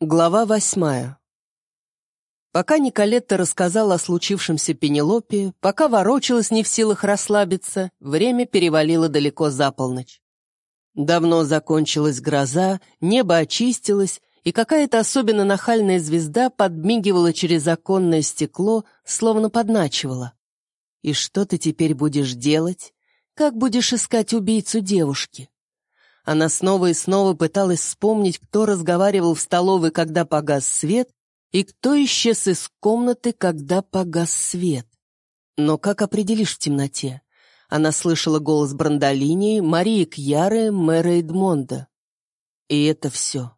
Глава восьмая. Пока Николетта рассказала о случившемся Пенелопе, пока ворочалась не в силах расслабиться, время перевалило далеко за полночь. Давно закончилась гроза, небо очистилось, и какая-то особенно нахальная звезда подмигивала через оконное стекло, словно подначивала. «И что ты теперь будешь делать? Как будешь искать убийцу девушки?» Она снова и снова пыталась вспомнить, кто разговаривал в столовой, когда погас свет, и кто исчез из комнаты, когда погас свет. Но как определишь в темноте? Она слышала голос Брандолини, Марии Кьяры, мэра Эдмонда. И это все.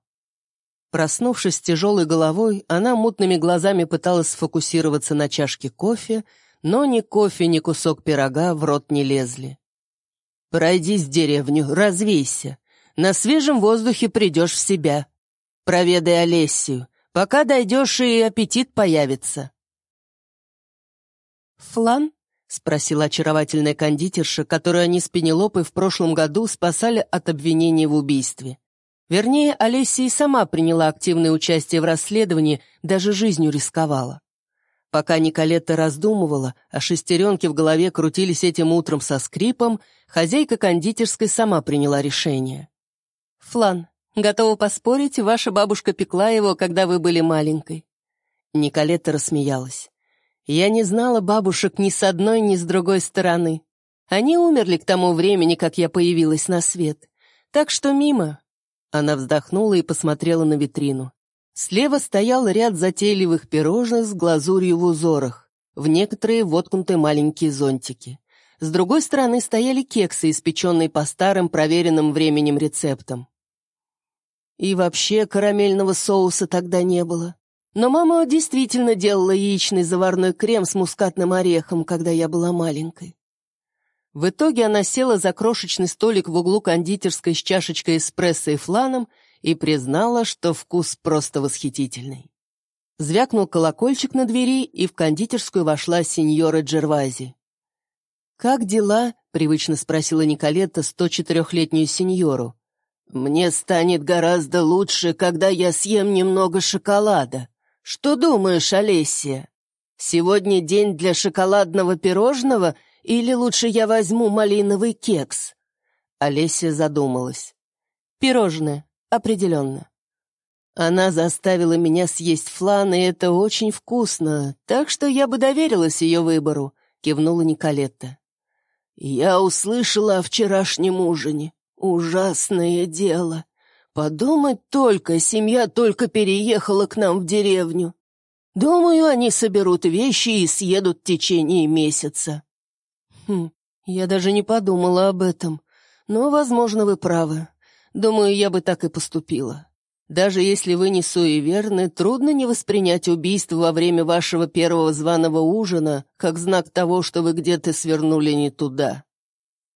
Проснувшись с тяжелой головой, она мутными глазами пыталась сфокусироваться на чашке кофе, но ни кофе, ни кусок пирога в рот не лезли. «Пройдись в деревню, развейся. На свежем воздухе придешь в себя. Проведай Олесию. Пока дойдешь, и аппетит появится». «Флан?» — спросила очаровательная кондитерша, которую они с Пенелопой в прошлом году спасали от обвинений в убийстве. Вернее, Олеся и сама приняла активное участие в расследовании, даже жизнью рисковала. Пока Николетта раздумывала, а шестеренки в голове крутились этим утром со скрипом, хозяйка кондитерской сама приняла решение. «Флан, готова поспорить, ваша бабушка пекла его, когда вы были маленькой». Николетта рассмеялась. «Я не знала бабушек ни с одной, ни с другой стороны. Они умерли к тому времени, как я появилась на свет. Так что мимо». Она вздохнула и посмотрела на витрину. Слева стоял ряд затейливых пирожных с глазурью в узорах, в некоторые воткнуты маленькие зонтики. С другой стороны стояли кексы, испеченные по старым проверенным временем рецептам. И вообще карамельного соуса тогда не было. Но мама действительно делала яичный заварной крем с мускатным орехом, когда я была маленькой. В итоге она села за крошечный столик в углу кондитерской с чашечкой эспрессо и фланом и признала, что вкус просто восхитительный. Звякнул колокольчик на двери, и в кондитерскую вошла сеньора Джервази. «Как дела?» — привычно спросила Николетта 104-летнюю сеньору. «Мне станет гораздо лучше, когда я съем немного шоколада. Что думаешь, Олесия? Сегодня день для шоколадного пирожного или лучше я возьму малиновый кекс?» Олеся задумалась. «Пирожное, определенно. Она заставила меня съесть флан, и это очень вкусно, так что я бы доверилась ее выбору», — кивнула Николетта. «Я услышала о вчерашнем ужине. Ужасное дело. Подумать только, семья только переехала к нам в деревню. Думаю, они соберут вещи и съедут в течение месяца». «Хм, я даже не подумала об этом. Но, возможно, вы правы. Думаю, я бы так и поступила. Даже если вы не суеверны, трудно не воспринять убийство во время вашего первого званого ужина как знак того, что вы где-то свернули не туда.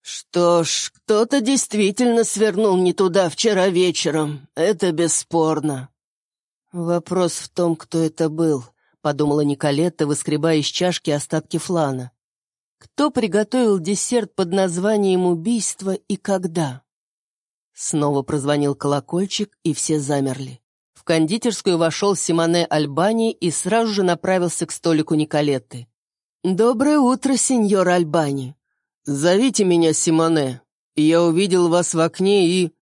Что ж, кто-то действительно свернул не туда вчера вечером, это бесспорно. Вопрос в том, кто это был, подумала Николетта, выскребая из чашки остатки флана. Кто приготовил десерт под названием «Убийство» и когда? Снова прозвонил колокольчик, и все замерли. В кондитерскую вошел Симоне Альбани и сразу же направился к столику Николетты. «Доброе утро, сеньор Альбани!» «Зовите меня Симоне. Я увидел вас в окне и...»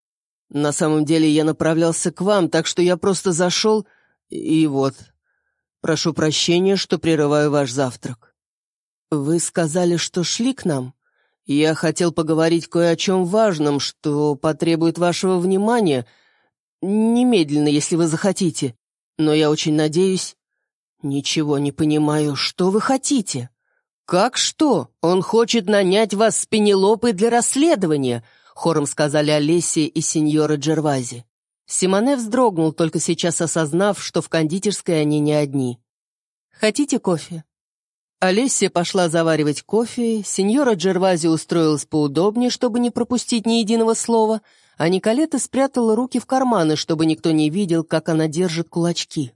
«На самом деле я направлялся к вам, так что я просто зашел, и вот...» «Прошу прощения, что прерываю ваш завтрак». «Вы сказали, что шли к нам?» Я хотел поговорить кое о чем важном, что потребует вашего внимания. Немедленно, если вы захотите. Но я очень надеюсь... Ничего не понимаю, что вы хотите? Как что? Он хочет нанять вас с Пенелопой для расследования, хором сказали Олесия и сеньора Джервази. Симоне вздрогнул, только сейчас осознав, что в кондитерской они не одни. «Хотите кофе?» Олеся пошла заваривать кофе, сеньора Джервази устроилась поудобнее, чтобы не пропустить ни единого слова, а Николета спрятала руки в карманы, чтобы никто не видел, как она держит кулачки.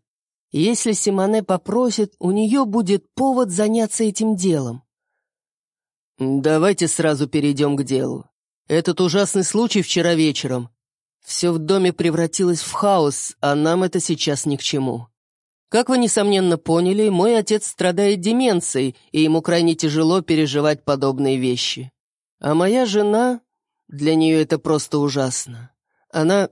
Если Симоне попросит, у нее будет повод заняться этим делом. «Давайте сразу перейдем к делу. Этот ужасный случай вчера вечером. Все в доме превратилось в хаос, а нам это сейчас ни к чему. Как вы, несомненно, поняли, мой отец страдает деменцией, и ему крайне тяжело переживать подобные вещи. А моя жена... Для нее это просто ужасно. Она...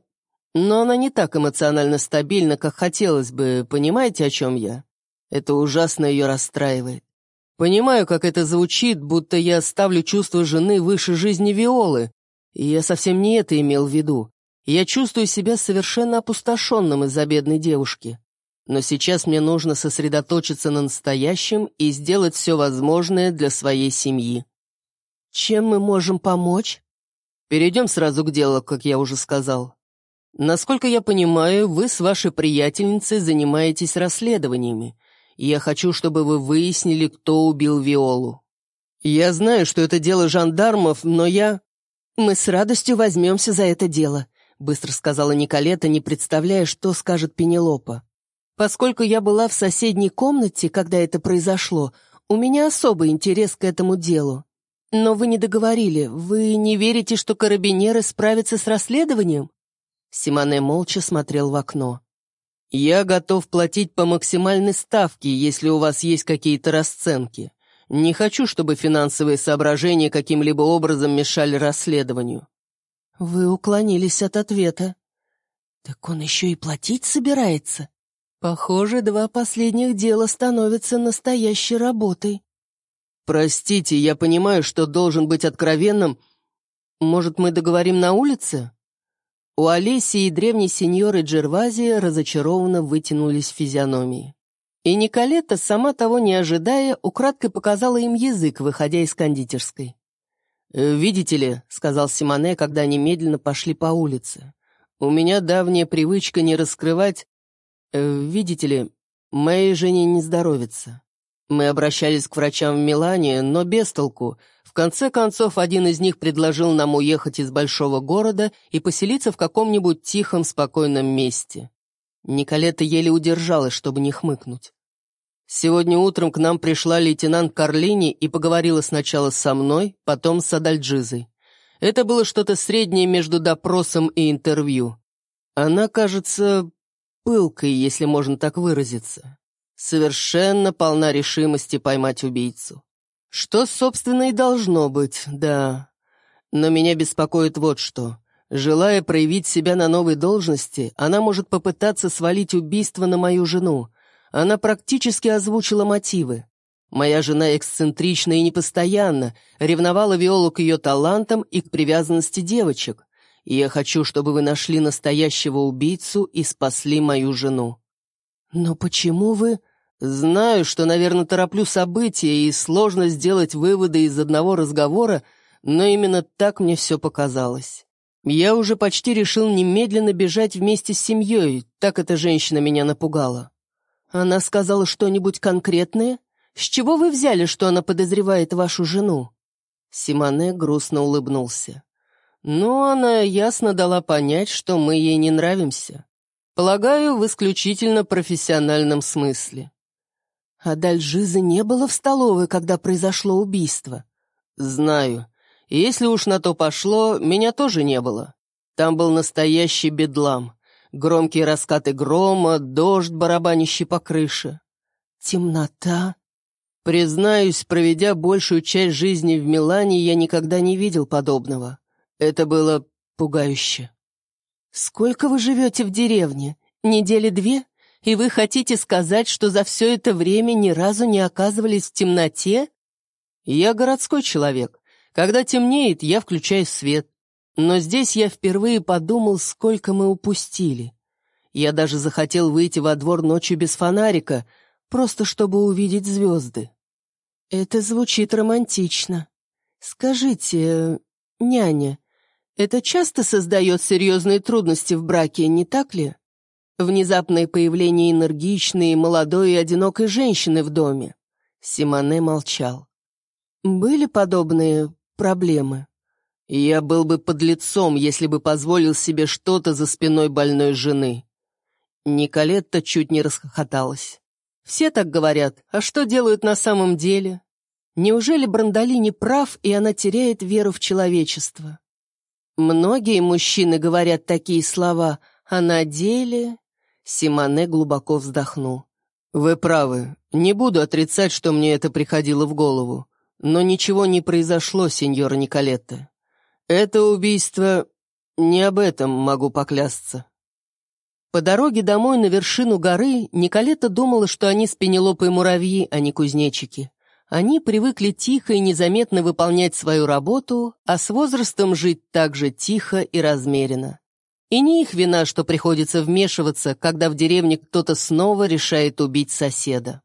Но она не так эмоционально стабильна, как хотелось бы, понимаете, о чем я? Это ужасно ее расстраивает. Понимаю, как это звучит, будто я ставлю чувство жены выше жизни Виолы. И я совсем не это имел в виду. Я чувствую себя совершенно опустошенным из-за бедной девушки. Но сейчас мне нужно сосредоточиться на настоящем и сделать все возможное для своей семьи. Чем мы можем помочь? Перейдем сразу к делу, как я уже сказал. Насколько я понимаю, вы с вашей приятельницей занимаетесь расследованиями и я хочу, чтобы вы выяснили, кто убил Виолу. Я знаю, что это дело жандармов, но я...» «Мы с радостью возьмемся за это дело», — быстро сказала Николета, не представляя, что скажет Пенелопа. «Поскольку я была в соседней комнате, когда это произошло, у меня особый интерес к этому делу. Но вы не договорили, вы не верите, что карабинеры справятся с расследованием?» Симоне молча смотрел в окно. «Я готов платить по максимальной ставке, если у вас есть какие-то расценки. Не хочу, чтобы финансовые соображения каким-либо образом мешали расследованию». «Вы уклонились от ответа». «Так он еще и платить собирается?» «Похоже, два последних дела становятся настоящей работой». «Простите, я понимаю, что должен быть откровенным. Может, мы договорим на улице?» У Олеси и древней сеньоры Джервазия разочарованно вытянулись физиономии. И Николета, сама того не ожидая, украдкой показала им язык, выходя из кондитерской. «Э, «Видите ли», — сказал Симоне, когда они медленно пошли по улице, «у меня давняя привычка не раскрывать... Э, видите ли, моей жене не здоровится. Мы обращались к врачам в Милане, но без толку — в конце концов, один из них предложил нам уехать из большого города и поселиться в каком-нибудь тихом, спокойном месте. Николета еле удержалась, чтобы не хмыкнуть. Сегодня утром к нам пришла лейтенант Карлини и поговорила сначала со мной, потом с Адальджизой. Это было что-то среднее между допросом и интервью. Она, кажется, пылкой, если можно так выразиться. Совершенно полна решимости поймать убийцу. Что, собственно, и должно быть, да. Но меня беспокоит вот что. Желая проявить себя на новой должности, она может попытаться свалить убийство на мою жену. Она практически озвучила мотивы. Моя жена эксцентрична и непостоянна, ревновала Виолу к ее талантам и к привязанности девочек. Я хочу, чтобы вы нашли настоящего убийцу и спасли мою жену. Но почему вы... Знаю, что, наверное, тороплю события, и сложно сделать выводы из одного разговора, но именно так мне все показалось. Я уже почти решил немедленно бежать вместе с семьей, так эта женщина меня напугала. Она сказала что-нибудь конкретное? С чего вы взяли, что она подозревает вашу жену? Симоне грустно улыбнулся. Ну, она ясно дала понять, что мы ей не нравимся. Полагаю, в исключительно профессиональном смысле. А Дальжизы не было в столовой, когда произошло убийство. Знаю. Если уж на то пошло, меня тоже не было. Там был настоящий бедлам. Громкие раскаты грома, дождь, барабанящий по крыше. Темнота. Признаюсь, проведя большую часть жизни в Милане, я никогда не видел подобного. Это было пугающе. «Сколько вы живете в деревне? Недели две?» И вы хотите сказать, что за все это время ни разу не оказывались в темноте? Я городской человек. Когда темнеет, я включаю свет. Но здесь я впервые подумал, сколько мы упустили. Я даже захотел выйти во двор ночью без фонарика, просто чтобы увидеть звезды. Это звучит романтично. Скажите, няня, это часто создает серьезные трудности в браке, не так ли? Внезапное появление энергичной, молодой и одинокой женщины в доме. Симоне молчал. Были подобные проблемы? Я был бы под лицом, если бы позволил себе что-то за спиной больной жены. Николетта чуть не расхохоталась. Все так говорят, а что делают на самом деле? Неужели Брандолини прав, и она теряет веру в человечество? Многие мужчины говорят такие слова, а на деле... Симоне глубоко вздохнул. «Вы правы. Не буду отрицать, что мне это приходило в голову. Но ничего не произошло, сеньора Николетта. Это убийство... Не об этом могу поклясться». По дороге домой на вершину горы Николета думала, что они с Пенелопой муравьи, а не кузнечики. Они привыкли тихо и незаметно выполнять свою работу, а с возрастом жить так же тихо и размеренно. И не их вина, что приходится вмешиваться, когда в деревне кто-то снова решает убить соседа.